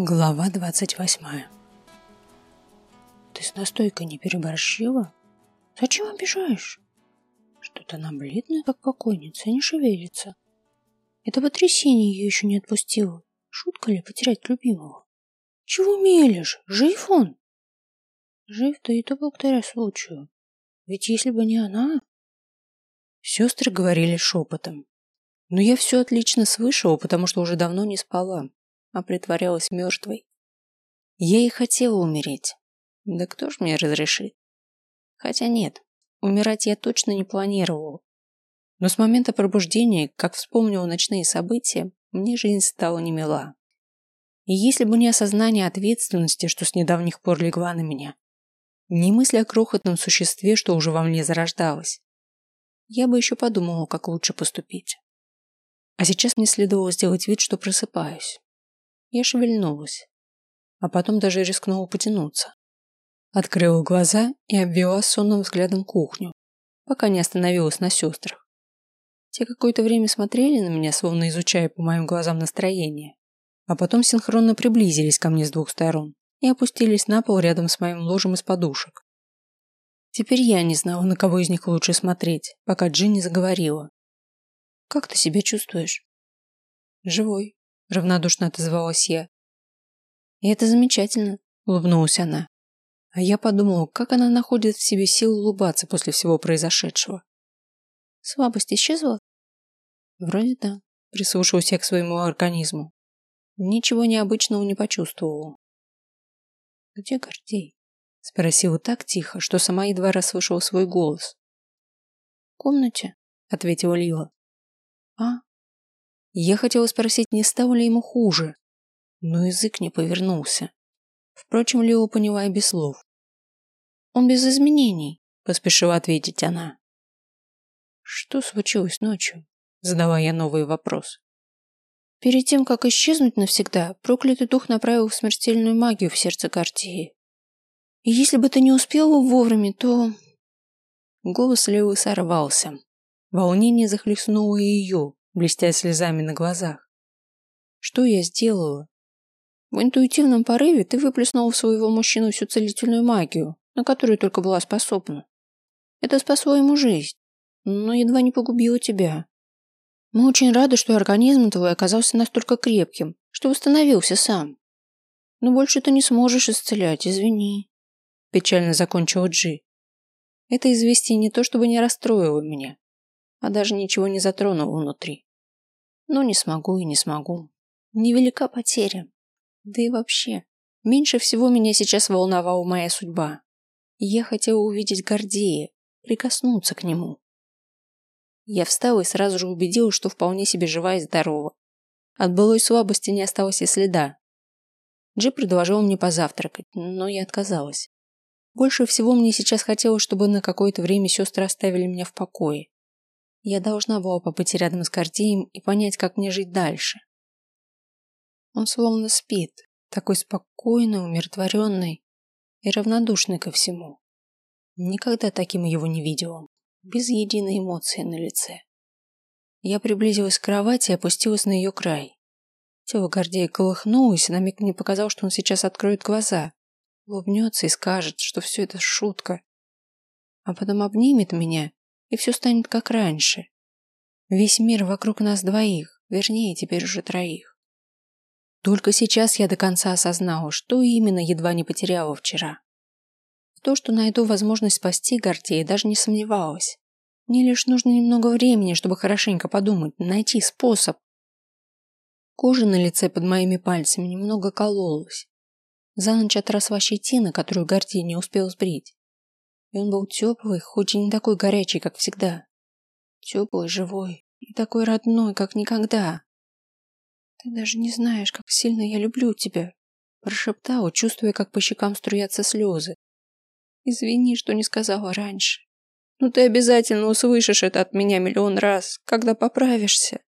Глава двадцать восьмая «Ты с настойкой не переборщила? Зачем обижаешь?» Что-то она бледная, как покойница, не шевелится. Это потрясение ее еще не отпустило. Шутка ли потерять любимого? Чего мелешь? Жив он? Жив-то и то благодаря случаю. Ведь если бы не она... Сестры говорили шепотом. Но я все отлично слышала, потому что уже давно не спала а притворялась мертвой. Я и хотела умереть. Да кто ж мне разрешит? Хотя нет, умирать я точно не планировала. Но с момента пробуждения, как вспомнила ночные события, мне жизнь стала немила. И если бы не осознание ответственности, что с недавних пор легла на меня, не мысль о крохотном существе, что уже во мне зарождалось, я бы еще подумала, как лучше поступить. А сейчас мне следовало сделать вид, что просыпаюсь. Я шевельнулась, а потом даже рискнула потянуться. Открыла глаза и обвела сонным взглядом кухню, пока не остановилась на сестрах. Те какое-то время смотрели на меня, словно изучая по моим глазам настроение, а потом синхронно приблизились ко мне с двух сторон и опустились на пол рядом с моим ложем из подушек. Теперь я не знала, на кого из них лучше смотреть, пока Джинни заговорила. «Как ты себя чувствуешь?» «Живой», равнодушно отозвалась я. И это замечательно, улыбнулась она. А я подумала, как она находит в себе силы улыбаться после всего произошедшего. Слабость исчезла? Вроде да, прислушалась к своему организму. Ничего необычного не почувствовала. Где Гордей? Спросила так тихо, что сама едва расслышала свой голос. В комнате, ответила Лила. А, я хотела спросить, не стало ли ему хуже, но язык не повернулся. Впрочем, Лео поняла и без слов. «Он без изменений», – поспешила ответить она. «Что случилось ночью?» – задала я новый вопрос. Перед тем, как исчезнуть навсегда, проклятый дух направил смертельную магию в сердце Картии. И если бы ты не успела вовремя, то... Голос Лео сорвался. Волнение захлестнуло ее, блестя слезами на глазах. Что я сделала? В интуитивном порыве ты выплеснула в своего мужчину всю целительную магию, на которую только была способна. Это спасло ему жизнь, но едва не погубило тебя. Мы очень рады, что организм твой оказался настолько крепким, что восстановился сам. Но больше ты не сможешь исцелять, извини. Печально закончила Джи. Это известие не то чтобы не расстроило меня, а даже ничего не затронуло внутри. Но не смогу и не смогу. Невелика потеря. Да и вообще, меньше всего меня сейчас волновала моя судьба. Я хотела увидеть Гордея, прикоснуться к нему. Я встала и сразу же убедилась, что вполне себе жива и здорова. От былой слабости не осталось и следа. Джи предложил мне позавтракать, но я отказалась. Больше всего мне сейчас хотелось, чтобы на какое-то время сестры оставили меня в покое. Я должна была побыть рядом с Гордеем и понять, как мне жить дальше. Он словно спит, такой спокойный, умиротворенный и равнодушный ко всему. Никогда таким его не видела, без единой эмоции на лице. Я приблизилась к кровати и опустилась на ее край. Тело Гордея колыхнулось, и на миг мне показал, что он сейчас откроет глаза, улыбнется и скажет, что все это шутка. А потом обнимет меня и все станет как раньше. Весь мир вокруг нас двоих, вернее, теперь уже троих. Только сейчас я до конца осознала, что именно едва не потеряла вчера. В то, что найду возможность спасти Гортея, даже не сомневалась. Мне лишь нужно немного времени, чтобы хорошенько подумать, найти способ. Кожа на лице под моими пальцами немного кололась. За ночь отросла щетина, которую Гордей не успел сбрить. И он был теплый, хоть и не такой горячий, как всегда. Теплый, живой и такой родной, как никогда. Ты даже не знаешь, как сильно я люблю тебя, прошептала, чувствуя, как по щекам струятся слезы. Извини, что не сказала раньше. Но ты обязательно услышишь это от меня миллион раз, когда поправишься.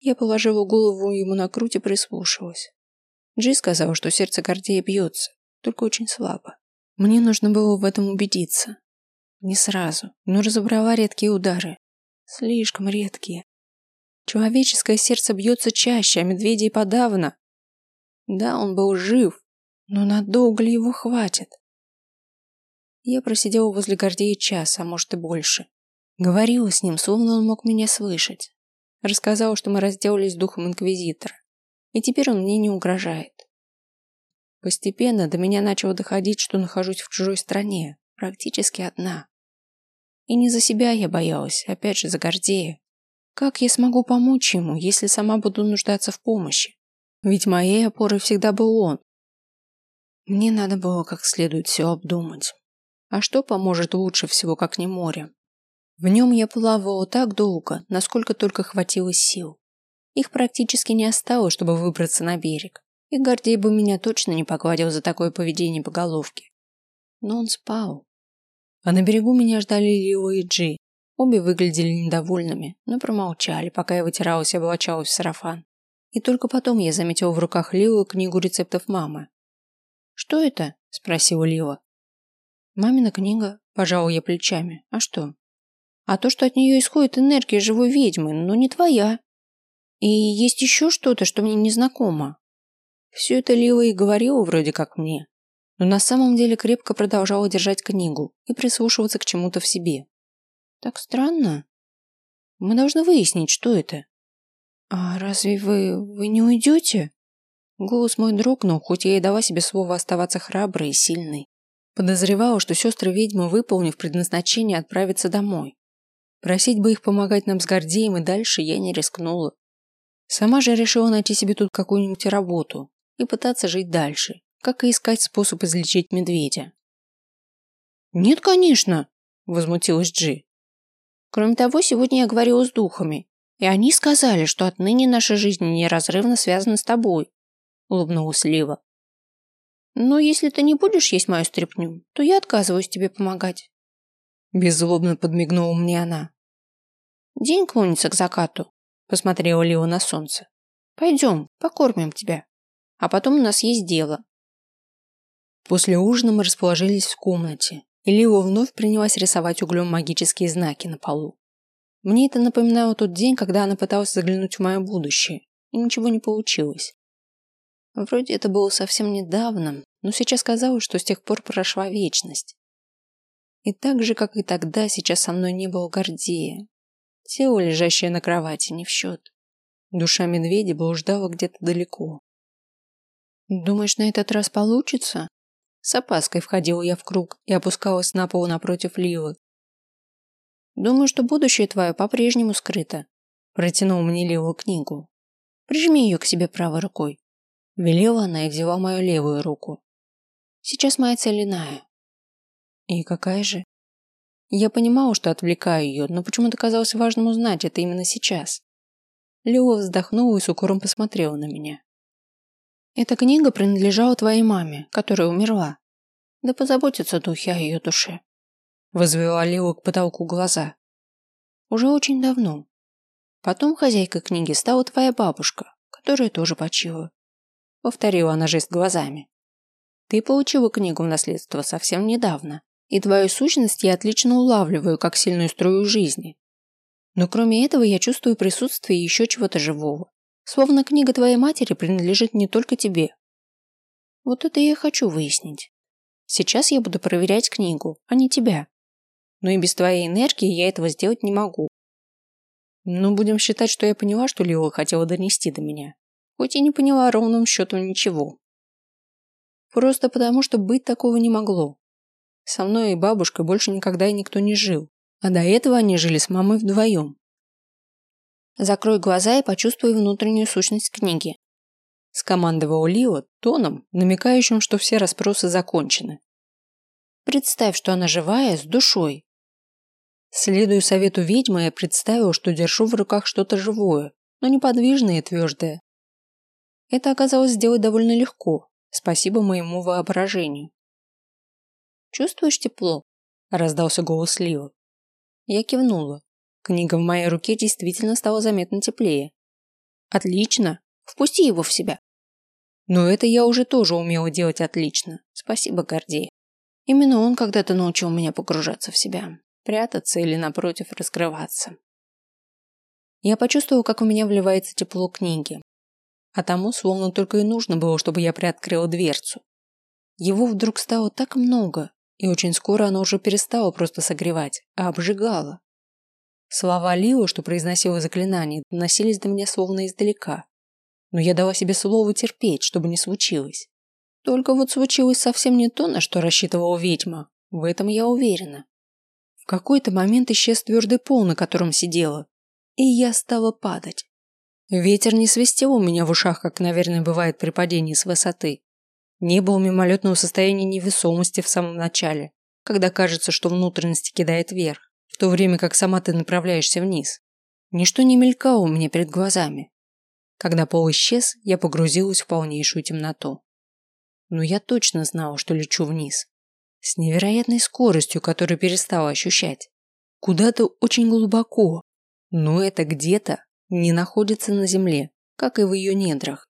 Я положила голову ему на грудь и прислушалась. Джи сказала, что сердце Гордея бьется, только очень слабо. Мне нужно было в этом убедиться. Не сразу, но разобрала редкие удары. Слишком редкие. Человеческое сердце бьется чаще, а медведей подавно. Да, он был жив, но надолго ли его хватит? Я просидела возле Гордея час, а может и больше. Говорила с ним, словно он мог меня слышать. Рассказала, что мы разделались духом Инквизитора, и теперь он мне не угрожает. Постепенно до меня начало доходить, что нахожусь в чужой стране, практически одна. И не за себя я боялась, опять же за Гордея. Как я смогу помочь ему, если сама буду нуждаться в помощи? Ведь моей опорой всегда был он. Мне надо было как следует все обдумать. А что поможет лучше всего, как не море? В нем я плавала так долго, насколько только хватило сил. Их практически не осталось, чтобы выбраться на берег. И Гордей бы меня точно не погладил за такое поведение по головке. Но он спал. А на берегу меня ждали Лио и Джи. Обе выглядели недовольными, но промолчали, пока я вытиралась и облачалась в сарафан. И только потом я заметила в руках Лилы книгу рецептов мамы. «Что это?» – спросила Лила. «Мамина книга», – пожала я плечами. «А что?» «А то, что от нее исходит энергия живой ведьмы, но не твоя. И есть еще что-то, что мне незнакомо». Все это Лила и говорила вроде как мне, но на самом деле крепко продолжала держать книгу и прислушиваться к чему-то в себе. Так странно. Мы должны выяснить, что это. А разве вы... вы не уйдете? Голос мой дрогнул, хоть я и дала себе слово оставаться храброй и сильной. Подозревала, что сестры-ведьмы, выполнив предназначение, отправятся домой. Просить бы их помогать нам с Гордеем и дальше я не рискнула. Сама же решила найти себе тут какую-нибудь работу и пытаться жить дальше, как и искать способ излечить медведя. «Нет, конечно!» – возмутилась Джи. «Кроме того, сегодня я говорила с духами, и они сказали, что отныне наша жизнь неразрывно связана с тобой», – улыбнулась Лива. Но если ты не будешь есть мою стряпню, то я отказываюсь тебе помогать. Беззлобно подмигнула мне она. День клонится к закату, посмотрела Лила на солнце. Пойдем, покормим тебя. А потом у нас есть дело. После ужина мы расположились в комнате, и Лила вновь принялась рисовать углем магические знаки на полу. Мне это напоминало тот день, когда она пыталась заглянуть в мое будущее, и ничего не получилось. Вроде это было совсем недавно, но сейчас казалось, что с тех пор прошла вечность. И так же, как и тогда, сейчас со мной не было Гордея. Тело, лежащее на кровати, не в счет. Душа медведя блуждала где-то далеко. «Думаешь, на этот раз получится?» С опаской входила я в круг и опускалась на пол напротив Ливы. «Думаю, что будущее твое по-прежнему скрыто», протянул мне Лила книгу. «Прижми ее к себе правой рукой». Велела она и взяла мою левую руку. Сейчас моя цель иная. И какая же? Я понимала, что отвлекаю ее, но почему-то казалось важным узнать это именно сейчас. Лео вздохнула и с укором посмотрела на меня. Эта книга принадлежала твоей маме, которая умерла. Да позаботятся духи о ее душе. Возвела Лео к потолку глаза. Уже очень давно. Потом хозяйкой книги стала твоя бабушка, которая тоже почила. Повторила она жест глазами. Ты получила книгу в наследство совсем недавно, и твою сущность я отлично улавливаю как сильную струю жизни. Но кроме этого я чувствую присутствие еще чего-то живого. Словно книга твоей матери принадлежит не только тебе. Вот это я хочу выяснить. Сейчас я буду проверять книгу, а не тебя. Но и без твоей энергии я этого сделать не могу. Но будем считать, что я поняла, что Лила хотела донести до меня хоть и не поняла ровным счетом ничего. Просто потому, что быть такого не могло. Со мной и бабушкой больше никогда и никто не жил, а до этого они жили с мамой вдвоем. Закрой глаза и почувствуй внутреннюю сущность книги. Скомандовал Лио тоном, намекающим, что все расспросы закончены. Представь, что она живая, с душой. Следуя совету ведьмы, я представил, что держу в руках что-то живое, но неподвижное и твердое. Это оказалось сделать довольно легко, спасибо моему воображению. «Чувствуешь тепло?» – раздался голос Ливы. Я кивнула. Книга в моей руке действительно стала заметно теплее. «Отлично! Впусти его в себя!» Но это я уже тоже умела делать отлично. Спасибо, Гордей. Именно он когда-то научил меня погружаться в себя, прятаться или, напротив, раскрываться. Я почувствовала, как у меня вливается тепло книги, а тому словно только и нужно было, чтобы я приоткрыла дверцу. Его вдруг стало так много, и очень скоро оно уже перестало просто согревать, а обжигало. Слова Лио, что произносила заклинание, доносились до меня словно издалека. Но я дала себе слово терпеть, чтобы не случилось. Только вот случилось совсем не то, на что рассчитывала ведьма. В этом я уверена. В какой-то момент исчез твердый пол, на котором сидела, и я стала падать. Ветер не свистел у меня в ушах, как, наверное, бывает при падении с высоты. Не было мимолетного состояния невесомости в самом начале, когда кажется, что внутренности кидает вверх, в то время как сама ты направляешься вниз. Ничто не мелькало у меня перед глазами. Когда пол исчез, я погрузилась в полнейшую темноту. Но я точно знала, что лечу вниз. С невероятной скоростью, которую перестала ощущать. Куда-то очень глубоко. Но это где-то не находится на земле, как и в ее недрах.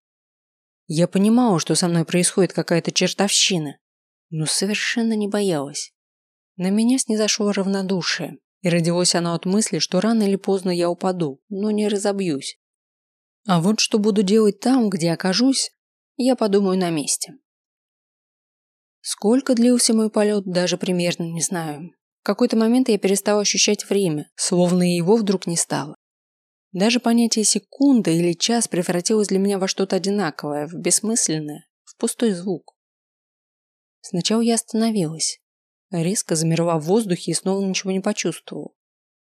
Я понимала, что со мной происходит какая-то чертовщина, но совершенно не боялась. На меня снизошло равнодушие, и родилось оно от мысли, что рано или поздно я упаду, но не разобьюсь. А вот что буду делать там, где окажусь, я подумаю на месте. Сколько длился мой полет, даже примерно не знаю. В какой-то момент я перестала ощущать время, словно его вдруг не стало. Даже понятие секунда или час превратилось для меня во что-то одинаковое, в бессмысленное, в пустой звук. Сначала я остановилась, резко замерла в воздухе и снова ничего не почувствовала.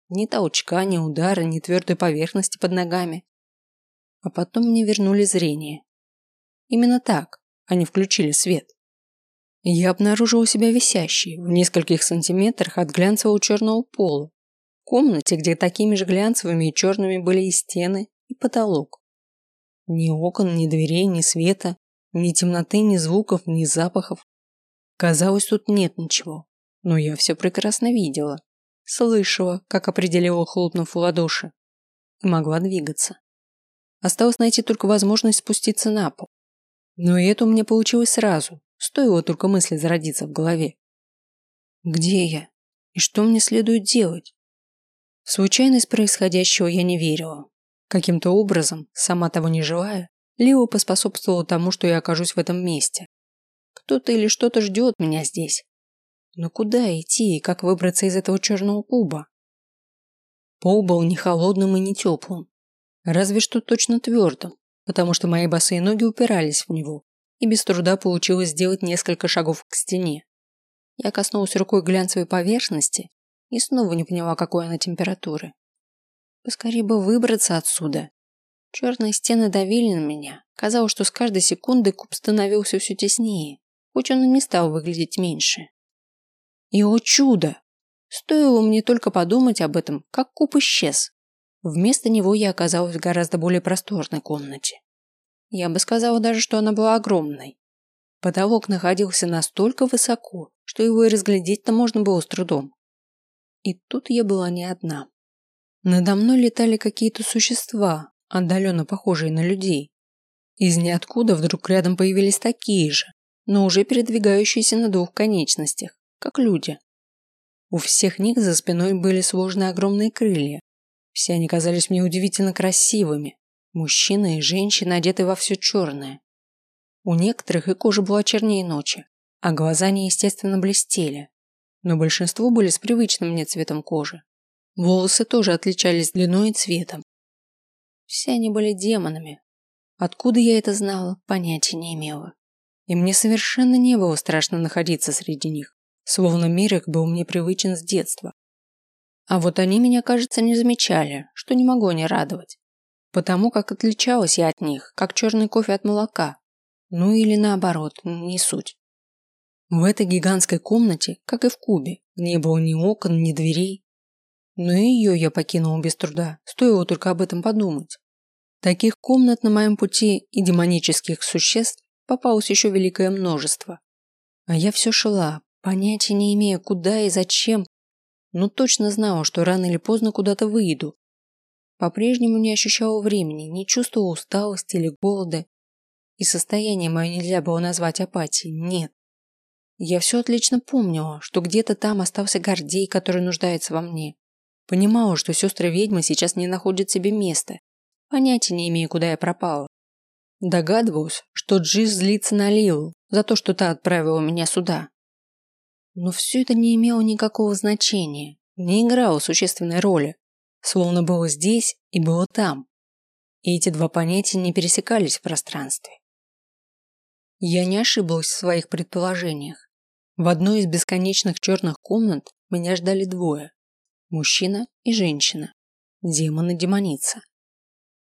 Ни толчка, ни удара, ни твердой поверхности под ногами. А потом мне вернули зрение. Именно так, они включили свет. Я обнаружила себя висящей в нескольких сантиметрах от глянцевого черного пола, комнате, где такими же глянцевыми и черными были и стены, и потолок. Ни окон, ни дверей, ни света, ни темноты, ни звуков, ни запахов. Казалось, тут нет ничего, но я все прекрасно видела, слышала, как определила хлопнув в ладоши, и могла двигаться. Осталось найти только возможность спуститься на пол. Но и это у меня получилось сразу, стоило только мысли зародиться в голове. Где я? И что мне следует делать? В случайность происходящего я не верила. Каким-то образом, сама того не желая, Лио поспособствовала тому, что я окажусь в этом месте. Кто-то или что-то ждет меня здесь. Но куда идти и как выбраться из этого черного куба? Пол был не холодным и не теплым. Разве что точно твердым, потому что мои босые ноги упирались в него, и без труда получилось сделать несколько шагов к стене. Я коснулась рукой глянцевой поверхности и снова не поняла, какой она температуры. Поскорее бы выбраться отсюда. Черные стены давили на меня. Казалось, что с каждой секундой куб становился все теснее, хоть он и не стал выглядеть меньше. И о чудо! Стоило мне только подумать об этом, как куб исчез. Вместо него я оказалась в гораздо более просторной комнате. Я бы сказала даже, что она была огромной. Потолок находился настолько высоко, что его и разглядеть-то можно было с трудом. И тут я была не одна. Надо мной летали какие-то существа, отдаленно похожие на людей. Из ниоткуда вдруг рядом появились такие же, но уже передвигающиеся на двух конечностях, как люди. У всех них за спиной были сложные огромные крылья. Все они казались мне удивительно красивыми. Мужчина и женщина одеты во все черное. У некоторых и кожа была чернее ночи, а глаза неестественно блестели но большинство были с привычным мне цветом кожи. Волосы тоже отличались длиной и цветом. Все они были демонами. Откуда я это знала, понятия не имела. И мне совершенно не было страшно находиться среди них, словно мир их был мне привычен с детства. А вот они меня, кажется, не замечали, что не могло не радовать. Потому как отличалась я от них, как черный кофе от молока. Ну или наоборот, не суть. В этой гигантской комнате, как и в Кубе, не было ни окон, ни дверей. Но ее я покинула без труда, стоило только об этом подумать. Таких комнат на моем пути и демонических существ попалось еще великое множество. А я все шла, понятия не имея, куда и зачем, но точно знала, что рано или поздно куда-то выйду. По-прежнему не ощущала времени, не чувствовала усталости или голода. И состояние мое нельзя было назвать апатией, нет. Я все отлично помнила, что где-то там остался Гордей, который нуждается во мне. Понимала, что сестры ведьмы сейчас не находят себе места. Понятия не имею, куда я пропала. Догадываюсь, что Джиз злится на Лилу за то, что та отправила меня сюда. Но все это не имело никакого значения, не играло существенной роли, словно было здесь и было там. И эти два понятия не пересекались в пространстве. Я не ошиблась в своих предположениях. В одной из бесконечных черных комнат меня ждали двое – мужчина и женщина, демон и демоница.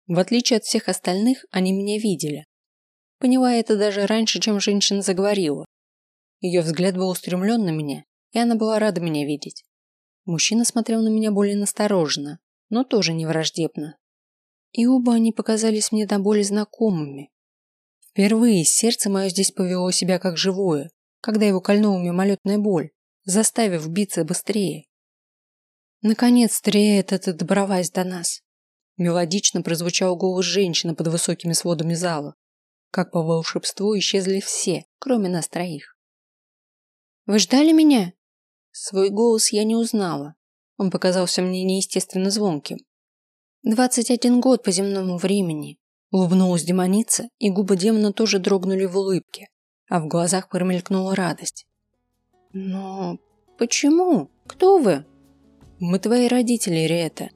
В отличие от всех остальных, они меня видели. Поняла это даже раньше, чем женщина заговорила. Ее взгляд был устремлен на меня, и она была рада меня видеть. Мужчина смотрел на меня более настороженно, но тоже не враждебно. И оба они показались мне до боли знакомыми. Впервые сердце мое здесь повело себя как живое, когда его кольнула мимолетная боль, заставив биться быстрее. Наконец-то Риэт это добралась до нас. Мелодично прозвучал голос женщины под высокими сводами зала. Как по волшебству исчезли все, кроме нас троих. «Вы ждали меня?» Свой голос я не узнала. Он показался мне неестественно звонким. «Двадцать один год по земному времени», – улыбнулась демоница, и губы демона тоже дрогнули в улыбке, а в глазах промелькнула радость. «Но почему? Кто вы?» «Мы твои родители, Рета.